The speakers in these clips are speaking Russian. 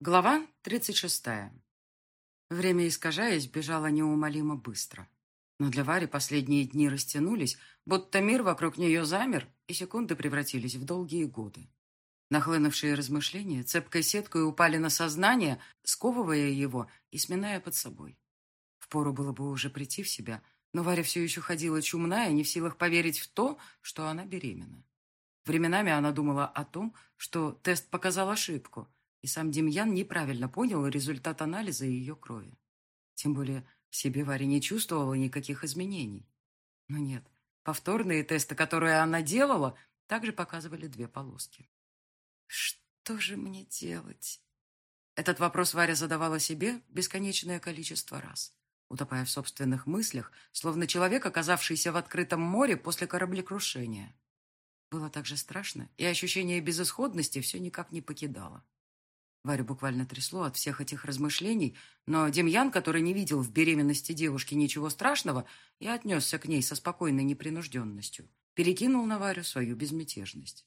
Глава 36. Время, искажаясь, бежало неумолимо быстро. Но для Вари последние дни растянулись, будто мир вокруг нее замер, и секунды превратились в долгие годы. Нахлынувшие размышления цепкой сеткой упали на сознание, сковывая его и сминая под собой. Впору было бы уже прийти в себя, но Варя все еще ходила чумная, не в силах поверить в то, что она беременна. Временами она думала о том, что тест показал ошибку, и сам Демьян неправильно понял результат анализа ее крови. Тем более в себе Варя не чувствовала никаких изменений. Но нет, повторные тесты, которые она делала, также показывали две полоски. «Что же мне делать?» Этот вопрос Варя задавала себе бесконечное количество раз, утопая в собственных мыслях, словно человек, оказавшийся в открытом море после кораблекрушения. Было так же страшно, и ощущение безысходности все никак не покидало. Варю буквально трясло от всех этих размышлений, но Демьян, который не видел в беременности девушки ничего страшного и отнесся к ней со спокойной непринужденностью, перекинул на Варю свою безмятежность.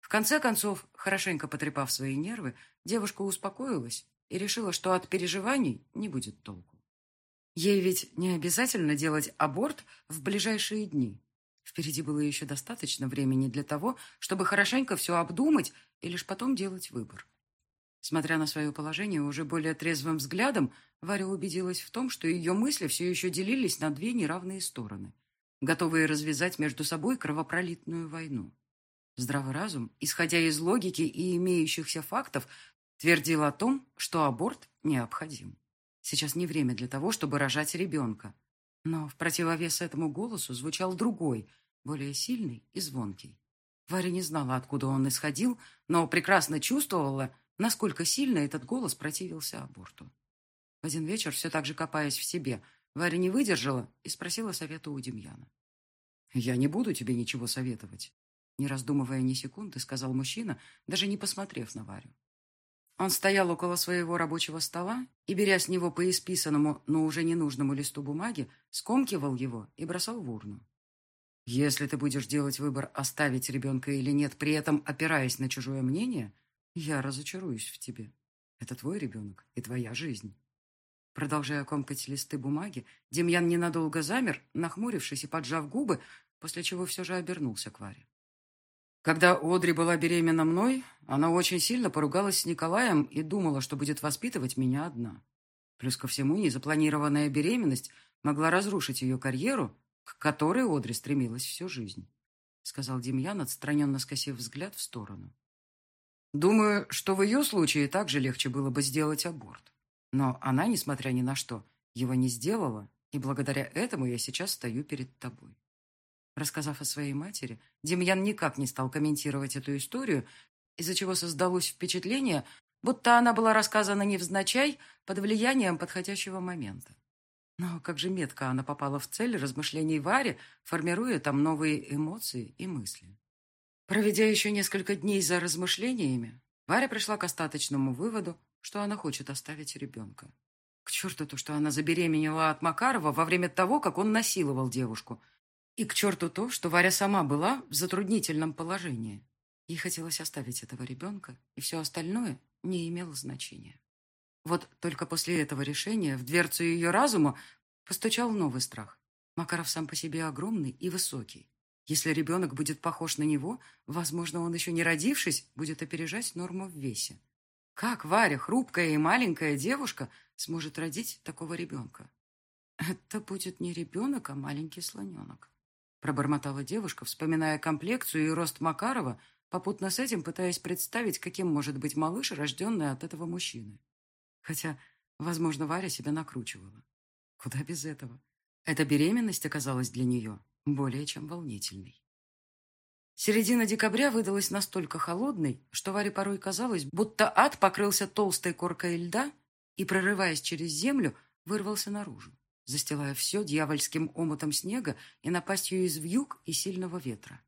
В конце концов, хорошенько потрепав свои нервы, девушка успокоилась и решила, что от переживаний не будет толку. Ей ведь не обязательно делать аборт в ближайшие дни. Впереди было еще достаточно времени для того, чтобы хорошенько все обдумать и лишь потом делать выбор. Смотря на свое положение уже более трезвым взглядом, Варя убедилась в том, что ее мысли все еще делились на две неравные стороны, готовые развязать между собой кровопролитную войну. Здравый разум, исходя из логики и имеющихся фактов, твердил о том, что аборт необходим. Сейчас не время для того, чтобы рожать ребенка. Но в противовес этому голосу звучал другой, более сильный и звонкий. Варя не знала, откуда он исходил, но прекрасно чувствовала, насколько сильно этот голос противился аборту. В один вечер, все так же копаясь в себе, Варя не выдержала и спросила совета у Демьяна. «Я не буду тебе ничего советовать», не раздумывая ни секунды, сказал мужчина, даже не посмотрев на Варю. Он стоял около своего рабочего стола и, беря с него по исписанному, но уже ненужному листу бумаги, скомкивал его и бросал в урну. «Если ты будешь делать выбор, оставить ребенка или нет, при этом опираясь на чужое мнение, я разочаруюсь в тебе. Это твой ребенок и твоя жизнь. Продолжая комкать листы бумаги, Демьян ненадолго замер, нахмурившись и поджав губы, после чего все же обернулся к Варе. Когда Одри была беременна мной, она очень сильно поругалась с Николаем и думала, что будет воспитывать меня одна. Плюс ко всему, незапланированная беременность могла разрушить ее карьеру, к которой Одри стремилась всю жизнь, сказал Демьян, отстраненно скосив взгляд в сторону. Думаю, что в ее случае также легче было бы сделать аборт. Но она, несмотря ни на что, его не сделала, и благодаря этому я сейчас стою перед тобой. Рассказав о своей матери, Демьян никак не стал комментировать эту историю, из-за чего создалось впечатление, будто она была рассказана невзначай под влиянием подходящего момента. Но как же метко она попала в цель размышлений Вари, формируя там новые эмоции и мысли. Проведя еще несколько дней за размышлениями, Варя пришла к остаточному выводу, что она хочет оставить ребенка. К черту то, что она забеременела от Макарова во время того, как он насиловал девушку. И к черту то, что Варя сама была в затруднительном положении. Ей хотелось оставить этого ребенка, и все остальное не имело значения. Вот только после этого решения в дверцу ее разума постучал новый страх. Макаров сам по себе огромный и высокий. Если ребенок будет похож на него, возможно, он еще не родившись, будет опережать норму в весе. Как Варя, хрупкая и маленькая девушка, сможет родить такого ребенка? Это будет не ребенок, а маленький слоненок. Пробормотала девушка, вспоминая комплекцию и рост Макарова, попутно с этим пытаясь представить, каким может быть малыш, рожденный от этого мужчины. Хотя, возможно, Варя себя накручивала. Куда без этого? Эта беременность оказалась для нее более чем волнительный. Середина декабря выдалась настолько холодной, что Варе порой казалось, будто ад покрылся толстой коркой льда и, прорываясь через землю, вырвался наружу, застилая все дьявольским омутом снега и напастью из вьюг и сильного ветра.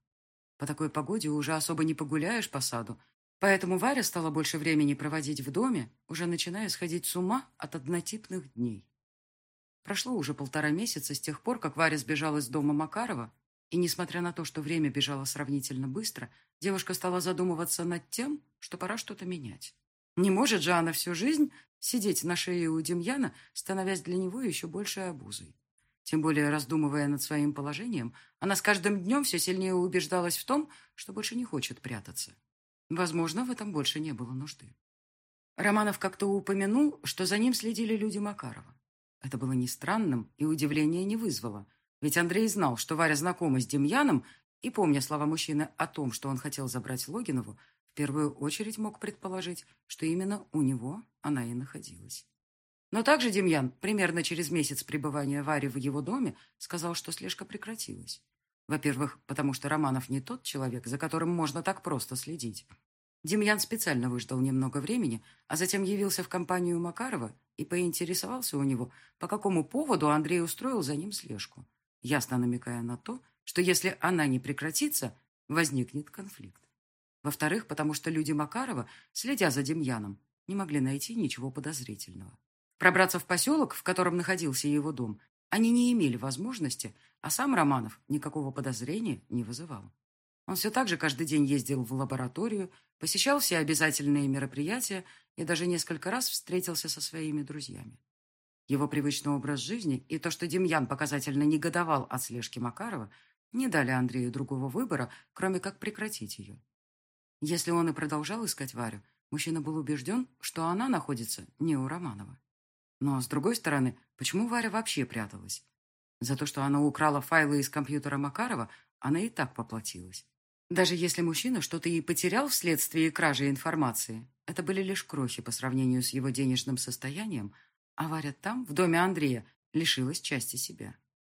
По такой погоде уже особо не погуляешь по саду, поэтому Варя стала больше времени проводить в доме, уже начиная сходить с ума от однотипных дней. Прошло уже полтора месяца с тех пор, как Варя сбежала из дома Макарова, и, несмотря на то, что время бежало сравнительно быстро, девушка стала задумываться над тем, что пора что-то менять. Не может же она всю жизнь сидеть на шее у Демьяна, становясь для него еще большей обузой. Тем более, раздумывая над своим положением, она с каждым днем все сильнее убеждалась в том, что больше не хочет прятаться. Возможно, в этом больше не было нужды. Романов как-то упомянул, что за ним следили люди Макарова. Это было не странным и удивления не вызвало, ведь Андрей знал, что Варя знакома с Демьяном, и, помня слова мужчины о том, что он хотел забрать Логинову, в первую очередь мог предположить, что именно у него она и находилась. Но также Демьян, примерно через месяц пребывания Вари в его доме, сказал, что слежка прекратилась. Во-первых, потому что Романов не тот человек, за которым можно так просто следить. Демьян специально выждал немного времени, а затем явился в компанию Макарова и поинтересовался у него, по какому поводу Андрей устроил за ним слежку, ясно намекая на то, что если она не прекратится, возникнет конфликт. Во-вторых, потому что люди Макарова, следя за Демьяном, не могли найти ничего подозрительного. Пробраться в поселок, в котором находился его дом, они не имели возможности, а сам Романов никакого подозрения не вызывал. Он все так же каждый день ездил в лабораторию, посещал все обязательные мероприятия и даже несколько раз встретился со своими друзьями. Его привычный образ жизни и то, что Демьян показательно негодовал от слежки Макарова, не дали Андрею другого выбора, кроме как прекратить ее. Если он и продолжал искать Варю, мужчина был убежден, что она находится не у Романова. Но, с другой стороны, почему Варя вообще пряталась? За то, что она украла файлы из компьютера Макарова, она и так поплатилась. Даже если мужчина что-то и потерял вследствие кражи информации, это были лишь крохи по сравнению с его денежным состоянием, а Варя там, в доме Андрея, лишилась части себя.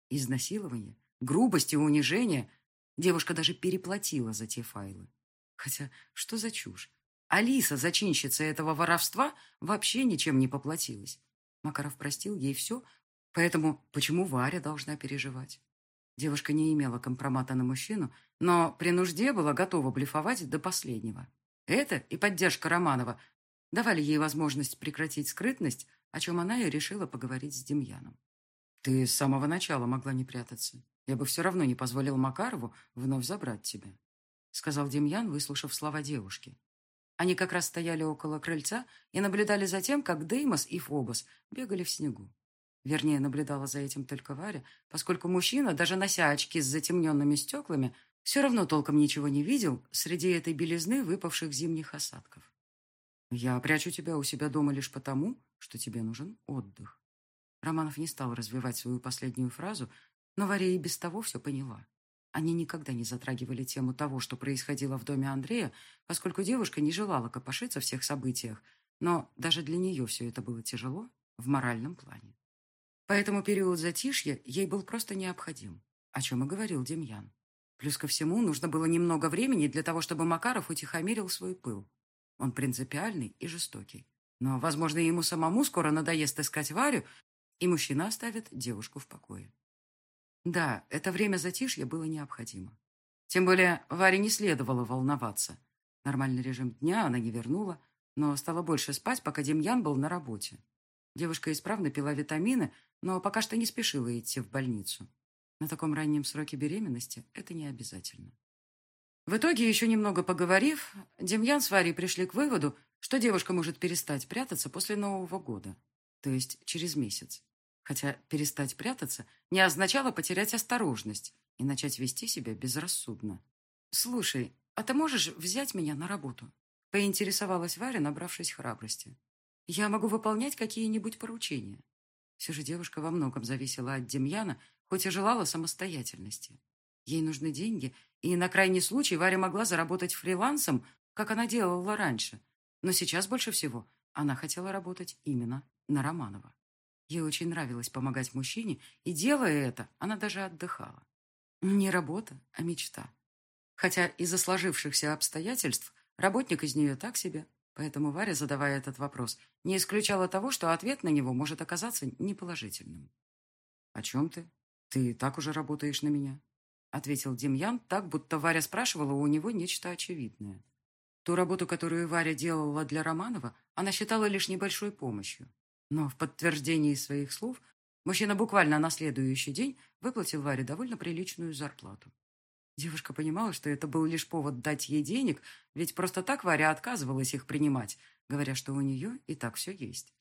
Изнасилование, грубость и унижение. Девушка даже переплатила за те файлы. Хотя, что за чушь? Алиса, зачинщица этого воровства, вообще ничем не поплатилась. Макаров простил ей все, поэтому почему Варя должна переживать? Девушка не имела компромата на мужчину, но при нужде была готова блефовать до последнего. Это и поддержка Романова давали ей возможность прекратить скрытность, о чем она и решила поговорить с Демьяном. «Ты с самого начала могла не прятаться. Я бы все равно не позволил Макарову вновь забрать тебя», сказал Демьян, выслушав слова девушки. Они как раз стояли около крыльца и наблюдали за тем, как Деймос и Фобос бегали в снегу. Вернее, наблюдала за этим только Варя, поскольку мужчина, даже нося очки с затемненными стеклами, все равно толком ничего не видел среди этой белизны выпавших зимних осадков. «Я прячу тебя у себя дома лишь потому, что тебе нужен отдых». Романов не стал развивать свою последнюю фразу, но Варя и без того все поняла. Они никогда не затрагивали тему того, что происходило в доме Андрея, поскольку девушка не желала копошиться в всех событиях, но даже для нее все это было тяжело в моральном плане. Поэтому период затишья ей был просто необходим, о чем и говорил Демьян. Плюс ко всему, нужно было немного времени для того, чтобы Макаров утихомирил свой пыл. Он принципиальный и жестокий. Но, возможно, ему самому скоро надоест искать Варю, и мужчина оставит девушку в покое. Да, это время затишья было необходимо. Тем более Варе не следовало волноваться. Нормальный режим дня она не вернула, но стала больше спать, пока Демьян был на работе. Девушка исправно пила витамины, но пока что не спешила идти в больницу. На таком раннем сроке беременности это не обязательно. В итоге, еще немного поговорив, Демьян с Варей пришли к выводу, что девушка может перестать прятаться после Нового года, то есть через месяц. Хотя перестать прятаться не означало потерять осторожность и начать вести себя безрассудно. «Слушай, а ты можешь взять меня на работу?» поинтересовалась Варя, набравшись храбрости. «Я могу выполнять какие-нибудь поручения». Все же девушка во многом зависела от Демьяна, хоть и желала самостоятельности. Ей нужны деньги, и на крайний случай Варя могла заработать фрилансом, как она делала раньше. Но сейчас больше всего она хотела работать именно на Романова. Ей очень нравилось помогать мужчине, и, делая это, она даже отдыхала. Не работа, а мечта. Хотя из-за сложившихся обстоятельств работник из нее так себе, Поэтому Варя, задавая этот вопрос, не исключала того, что ответ на него может оказаться неположительным. «О чем ты? Ты так уже работаешь на меня?» ответил Демьян так, будто Варя спрашивала у него нечто очевидное. Ту работу, которую Варя делала для Романова, она считала лишь небольшой помощью. Но в подтверждении своих слов мужчина буквально на следующий день выплатил Варе довольно приличную зарплату. Девушка понимала, что это был лишь повод дать ей денег, ведь просто так Варя отказывалась их принимать, говоря, что у нее и так все есть.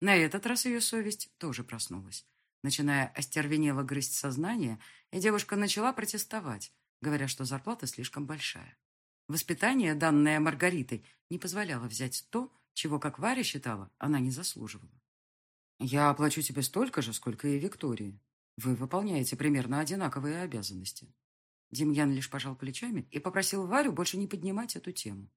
На этот раз ее совесть тоже проснулась. Начиная остервенело грызть сознание, и девушка начала протестовать, говоря, что зарплата слишком большая. Воспитание, данное Маргаритой, не позволяло взять то, чего, как Варя считала, она не заслуживала. «Я оплачу тебе столько же, сколько и Виктории. Вы выполняете примерно одинаковые обязанности». Демьян лишь пожал плечами и попросил Варю больше не поднимать эту тему.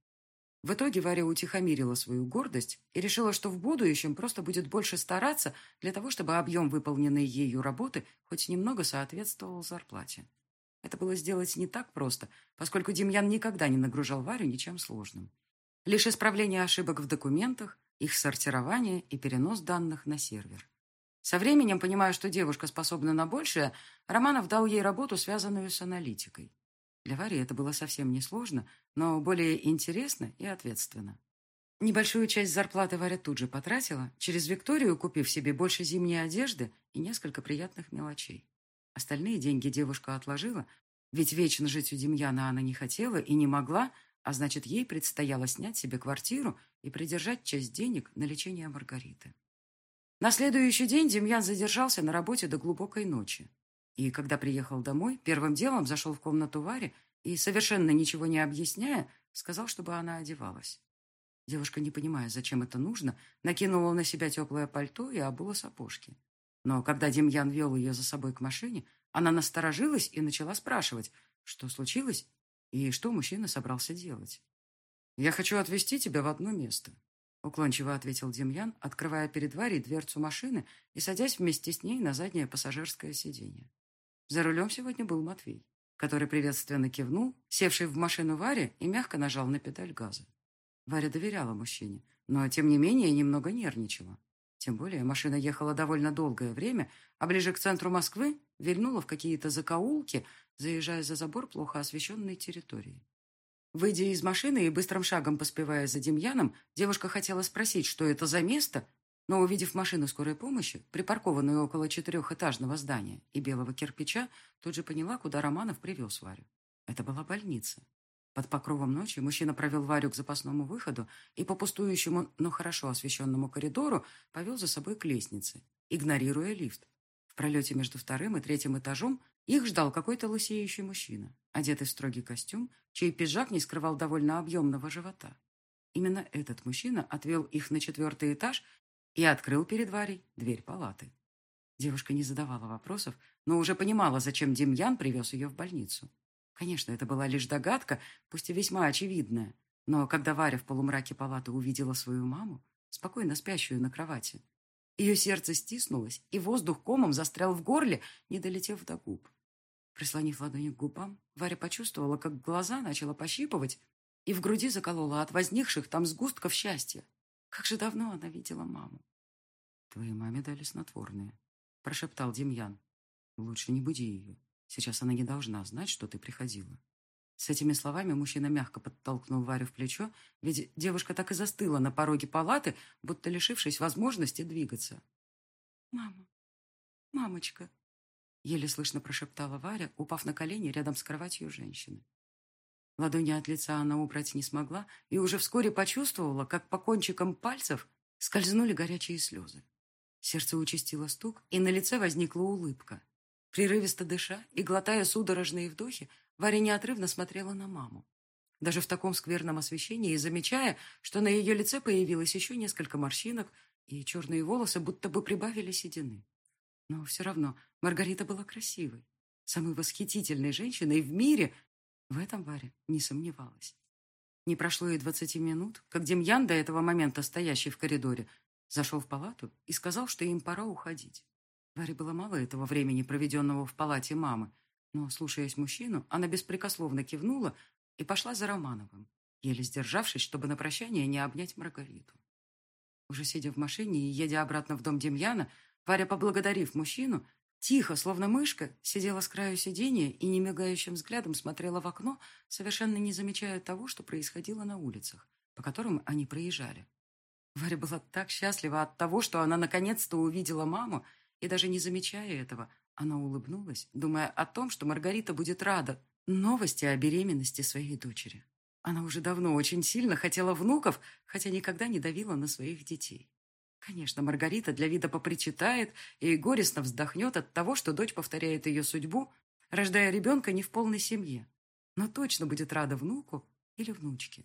В итоге Варя утихомирила свою гордость и решила, что в будущем просто будет больше стараться для того, чтобы объем выполненной ею работы хоть немного соответствовал зарплате. Это было сделать не так просто, поскольку Демьян никогда не нагружал Варю ничем сложным. Лишь исправление ошибок в документах, их сортирование и перенос данных на сервер. Со временем, понимая, что девушка способна на большее, Романов дал ей работу, связанную с аналитикой. Для Вари это было совсем несложно, но более интересно и ответственно. Небольшую часть зарплаты Варя тут же потратила, через Викторию купив себе больше зимней одежды и несколько приятных мелочей. Остальные деньги девушка отложила, ведь вечно жить у Демьяна она не хотела и не могла, а значит, ей предстояло снять себе квартиру и придержать часть денег на лечение Маргариты. На следующий день Демьян задержался на работе до глубокой ночи. И когда приехал домой, первым делом зашел в комнату Вари и, совершенно ничего не объясняя, сказал, чтобы она одевалась. Девушка, не понимая, зачем это нужно, накинула на себя теплое пальто и обула сапожки. Но когда Демьян вел ее за собой к машине, она насторожилась и начала спрашивать, что случилось и что мужчина собрался делать. «Я хочу отвезти тебя в одно место», Уклончиво ответил Демьян, открывая перед Варей дверцу машины и садясь вместе с ней на заднее пассажирское сиденье. За рулем сегодня был Матвей, который приветственно кивнул, севший в машину Варе и мягко нажал на педаль газа. Варя доверяла мужчине, но, тем не менее, немного нервничала. Тем более машина ехала довольно долгое время, а ближе к центру Москвы вильнула в какие-то закоулки, заезжая за забор плохо освещенной территории. Выйдя из машины и быстрым шагом поспевая за Демьяном, девушка хотела спросить, что это за место, но, увидев машину скорой помощи, припаркованную около четырехэтажного здания и белого кирпича, тут же поняла, куда Романов привез Варю. Это была больница. Под покровом ночи мужчина провел Варю к запасному выходу и по пустующему, но хорошо освещенному коридору повел за собой к лестнице, игнорируя лифт. В пролете между вторым и третьим этажом их ждал какой-то лысеющий мужчина, одетый в строгий костюм, чей пиджак не скрывал довольно объемного живота. Именно этот мужчина отвел их на четвертый этаж и открыл перед Варей дверь палаты. Девушка не задавала вопросов, но уже понимала, зачем Демьян привез ее в больницу. Конечно, это была лишь догадка, пусть и весьма очевидная, но когда Варя в полумраке палаты увидела свою маму, спокойно спящую на кровати, ее сердце стиснулось, и воздух комом застрял в горле, не долетев до губ. Прислонив ладонью к губам, Варя почувствовала, как глаза начала пощипывать, и в груди заколола от возникших там сгустков счастья. Как же давно она видела маму. «Твоей маме дали снотворные», — прошептал Демьян. «Лучше не буди ее. Сейчас она не должна знать, что ты приходила». С этими словами мужчина мягко подтолкнул Варю в плечо, ведь девушка так и застыла на пороге палаты, будто лишившись возможности двигаться. «Мама! Мамочка!» Еле слышно прошептала Варя, упав на колени рядом с кроватью женщины. Ладони от лица она убрать не смогла и уже вскоре почувствовала, как по кончикам пальцев скользнули горячие слезы. Сердце участило стук, и на лице возникла улыбка. Прерывисто дыша и глотая судорожные вдохи, Варя неотрывно смотрела на маму. Даже в таком скверном освещении, замечая, что на ее лице появилось еще несколько морщинок, и черные волосы будто бы прибавили седины. Но все равно Маргарита была красивой, самой восхитительной женщиной в мире. В этом Варя не сомневалась. Не прошло и двадцати минут, как Демьян, до этого момента стоящий в коридоре, зашел в палату и сказал, что им пора уходить. Варе было мало этого времени, проведенного в палате мамы, но, слушаясь мужчину, она беспрекословно кивнула и пошла за Романовым, еле сдержавшись, чтобы на прощание не обнять Маргариту. Уже сидя в машине и едя обратно в дом Демьяна, Варя, поблагодарив мужчину, тихо, словно мышка, сидела с краю сиденья и немигающим взглядом смотрела в окно, совершенно не замечая того, что происходило на улицах, по которым они проезжали. Варя была так счастлива от того, что она наконец-то увидела маму, и даже не замечая этого, она улыбнулась, думая о том, что Маргарита будет рада новости о беременности своей дочери. Она уже давно очень сильно хотела внуков, хотя никогда не давила на своих детей. Конечно, Маргарита для вида попричитает и горестно вздохнет от того, что дочь повторяет ее судьбу, рождая ребенка не в полной семье, но точно будет рада внуку или внучке.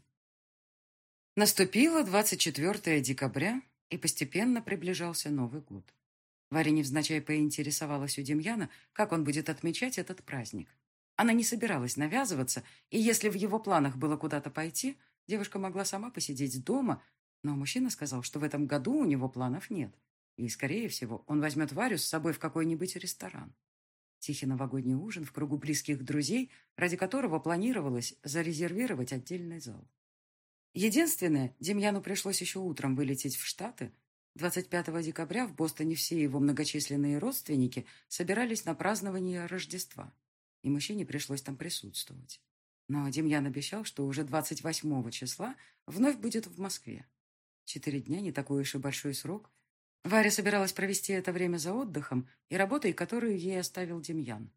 Наступило 24 декабря, и постепенно приближался Новый год. Варя невзначай поинтересовалась у Демьяна, как он будет отмечать этот праздник. Она не собиралась навязываться, и если в его планах было куда-то пойти, девушка могла сама посидеть дома, но мужчина сказал, что в этом году у него планов нет, и, скорее всего, он возьмет Варю с собой в какой-нибудь ресторан. Тихий новогодний ужин в кругу близких друзей, ради которого планировалось зарезервировать отдельный зал. Единственное, Демьяну пришлось еще утром вылететь в Штаты. 25 декабря в Бостоне все его многочисленные родственники собирались на празднование Рождества, и мужчине пришлось там присутствовать. Но Демьян обещал, что уже 28 числа вновь будет в Москве. Четыре дня не такой уж и большой срок. Варя собиралась провести это время за отдыхом и работой, которую ей оставил Демьян.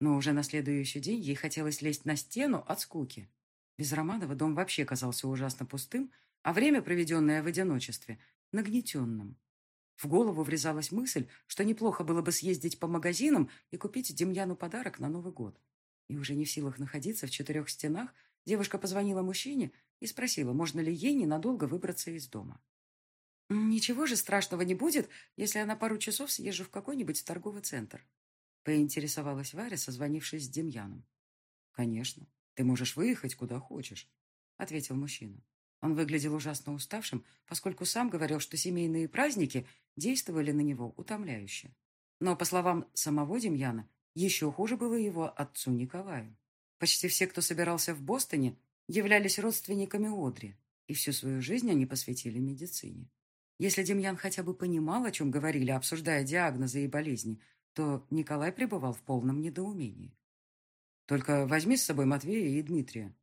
Но уже на следующий день ей хотелось лезть на стену от скуки. Без Романова дом вообще казался ужасно пустым, а время, проведенное в одиночестве, нагнетенным. В голову врезалась мысль, что неплохо было бы съездить по магазинам и купить Демьяну подарок на Новый год. И уже не в силах находиться в четырех стенах, девушка позвонила мужчине и спросила, можно ли ей ненадолго выбраться из дома. «Ничего же страшного не будет, если она пару часов съезжу в какой-нибудь торговый центр», поинтересовалась Варя, созвонившись с Демьяном. «Конечно. «Ты можешь выехать куда хочешь», — ответил мужчина. Он выглядел ужасно уставшим, поскольку сам говорил, что семейные праздники действовали на него утомляюще. Но, по словам самого Демьяна, еще хуже было его отцу Николаю. Почти все, кто собирался в Бостоне, являлись родственниками Одри, и всю свою жизнь они посвятили медицине. Если Демьян хотя бы понимал, о чем говорили, обсуждая диагнозы и болезни, то Николай пребывал в полном недоумении. Только возьми с собой Матвея и Дмитрия.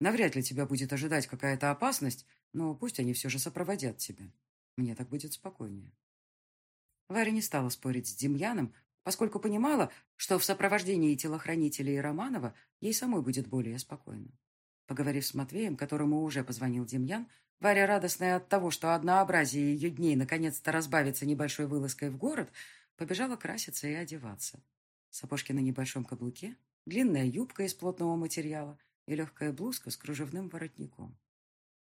Навряд ли тебя будет ожидать какая-то опасность, но пусть они все же сопроводят тебя. Мне так будет спокойнее. Варя не стала спорить с Демьяном, поскольку понимала, что в сопровождении телохранителей Романова ей самой будет более спокойно. Поговорив с Матвеем, которому уже позвонил Демьян, Варя, радостная от того, что однообразие ее дней наконец-то разбавится небольшой вылазкой в город, побежала краситься и одеваться. Сапожки на небольшом каблуке, длинная юбка из плотного материала и легкая блузка с кружевным воротником.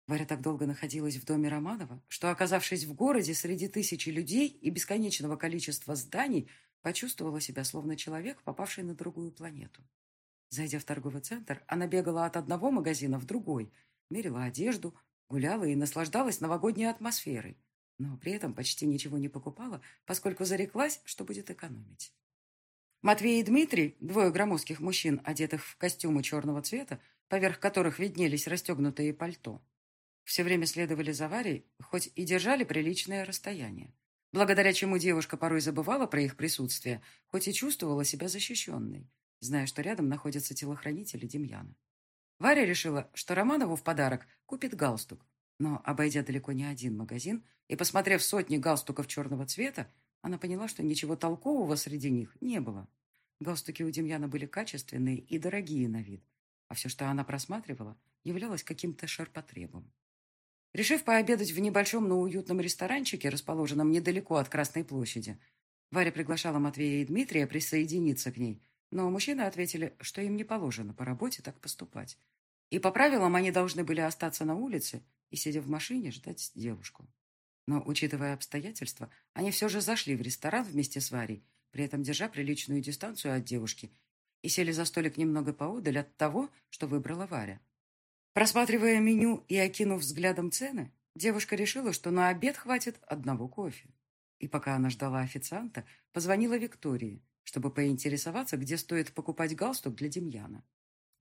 Варя так долго находилась в доме Романова, что, оказавшись в городе среди тысячи людей и бесконечного количества зданий, почувствовала себя словно человек, попавший на другую планету. Зайдя в торговый центр, она бегала от одного магазина в другой, мерила одежду, гуляла и наслаждалась новогодней атмосферой, но при этом почти ничего не покупала, поскольку зареклась, что будет экономить. Матвей и Дмитрий, двое громоздких мужчин, одетых в костюмы черного цвета, поверх которых виднелись расстегнутые пальто, все время следовали за Варей, хоть и держали приличное расстояние, благодаря чему девушка порой забывала про их присутствие, хоть и чувствовала себя защищенной, зная, что рядом находятся телохранители Демьяна. Варя решила, что Романову в подарок купит галстук, но, обойдя далеко не один магазин и посмотрев сотни галстуков черного цвета, она поняла, что ничего толкового среди них не было. Галстуки у Демьяна были качественные и дорогие на вид, а все, что она просматривала, являлось каким-то ширпотребом. Решив пообедать в небольшом, но уютном ресторанчике, расположенном недалеко от Красной площади, Варя приглашала Матвея и Дмитрия присоединиться к ней, но мужчины ответили, что им не положено по работе так поступать. И по правилам они должны были остаться на улице и, сидя в машине, ждать девушку. Но, учитывая обстоятельства, они все же зашли в ресторан вместе с Варей, при этом держа приличную дистанцию от девушки, и сели за столик немного поодаль от того, что выбрала Варя. Просматривая меню и окинув взглядом цены, девушка решила, что на обед хватит одного кофе. И пока она ждала официанта, позвонила Виктории, чтобы поинтересоваться, где стоит покупать галстук для Демьяна.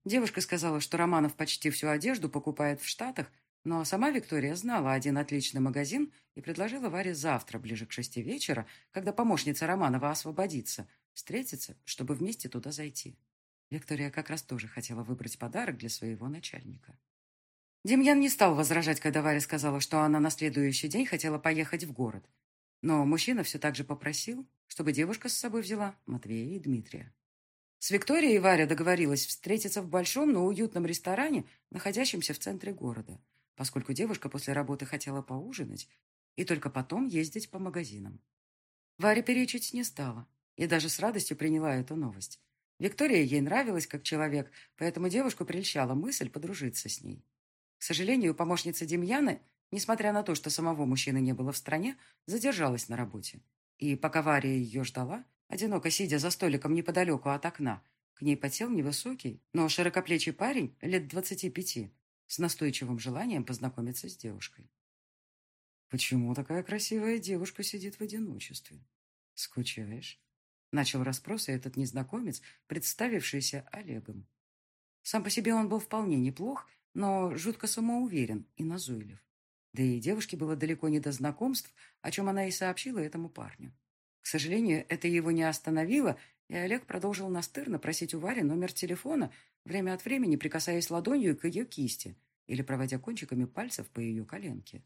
Девушка сказала, что Романов почти всю одежду покупает в Штатах, но сама Виктория знала один отличный магазин и предложила Варе завтра, ближе к шести вечера, когда помощница Романова освободится, встретиться, чтобы вместе туда зайти. Виктория как раз тоже хотела выбрать подарок для своего начальника. Демьян не стал возражать, когда Варя сказала, что она на следующий день хотела поехать в город. Но мужчина все так же попросил, чтобы девушка с собой взяла Матвея и Дмитрия. С Викторией Варя договорилась встретиться в большом, но уютном ресторане, находящемся в центре города, поскольку девушка после работы хотела поужинать и только потом ездить по магазинам. Варя перечить не стала и даже с радостью приняла эту новость. Виктория ей нравилась как человек, поэтому девушку прельщала мысль подружиться с ней. К сожалению, помощница Демьяна, несмотря на то, что самого мужчины не было в стране, задержалась на работе. И пока Варя ее ждала, одиноко сидя за столиком неподалеку от окна, к ней подсел невысокий, но широкоплечий парень лет двадцати пяти с настойчивым желанием познакомиться с девушкой. «Почему такая красивая девушка сидит в одиночестве? Скучаешь?» Начал расспросы этот незнакомец, представившийся Олегом. Сам по себе он был вполне неплох, но жутко самоуверен и назойлив. Да и девушке было далеко не до знакомств, о чем она и сообщила этому парню. К сожалению, это его не остановило, и Олег продолжил настырно просить у Вари номер телефона, время от времени прикасаясь ладонью к ее кисти или проводя кончиками пальцев по ее коленке.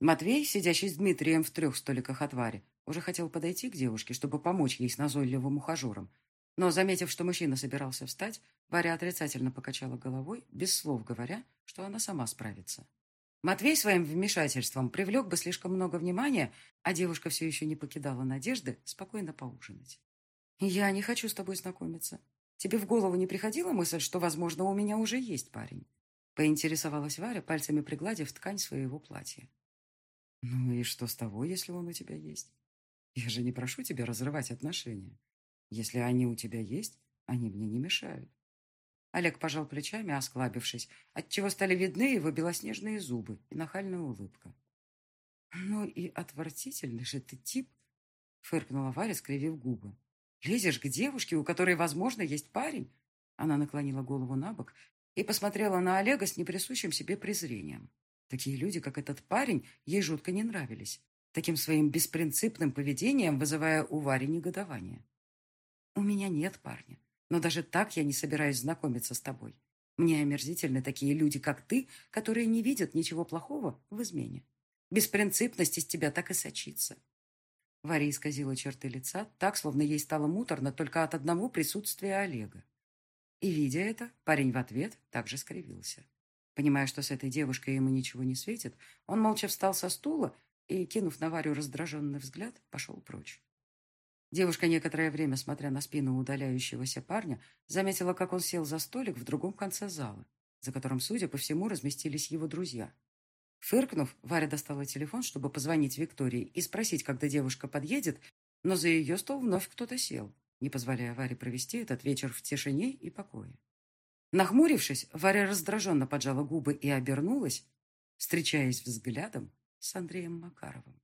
Матвей, сидящий с Дмитрием в трех столиках от Вари, уже хотел подойти к девушке, чтобы помочь ей с назойливым ухажером, но, заметив, что мужчина собирался встать, Варя отрицательно покачала головой, без слов говоря, что она сама справится. Матвей своим вмешательством привлек бы слишком много внимания, а девушка все еще не покидала надежды спокойно поужинать. «Я не хочу с тобой знакомиться. Тебе в голову не приходила мысль, что, возможно, у меня уже есть парень?» Поинтересовалась Варя, пальцами пригладив ткань своего платья. «Ну и что с того, если он у тебя есть? Я же не прошу тебя разрывать отношения. Если они у тебя есть, они мне не мешают. Олег пожал плечами, осклабившись, отчего стали видны его белоснежные зубы и нахальная улыбка. «Ну и отвратительный же ты тип!» — фыркнула Варя, скривив губы. «Лезешь к девушке, у которой, возможно, есть парень?» Она наклонила голову на бок и посмотрела на Олега с неприсущим себе презрением. Такие люди, как этот парень, ей жутко не нравились, таким своим беспринципным поведением вызывая у Вари негодование. «У меня нет парня, но даже так я не собираюсь знакомиться с тобой. Мне омерзительны такие люди, как ты, которые не видят ничего плохого в измене. Беспринципность из тебя так и сочится». Варя исказила черты лица, так, словно ей стало муторно только от одного присутствия Олега. И, видя это, парень в ответ также скривился. Понимая, что с этой девушкой ему ничего не светит, он молча встал со стула и, кинув на Варю раздраженный взгляд, пошел прочь. Девушка, некоторое время смотря на спину удаляющегося парня, заметила, как он сел за столик в другом конце зала, за которым, судя по всему, разместились его друзья. Фыркнув, Варя достала телефон, чтобы позвонить Виктории и спросить, когда девушка подъедет, но за ее стол вновь кто-то сел, не позволяя Варе провести этот вечер в тишине и покое. Нахмурившись, Варя раздраженно поджала губы и обернулась, встречаясь взглядом с Андреем Макаровым.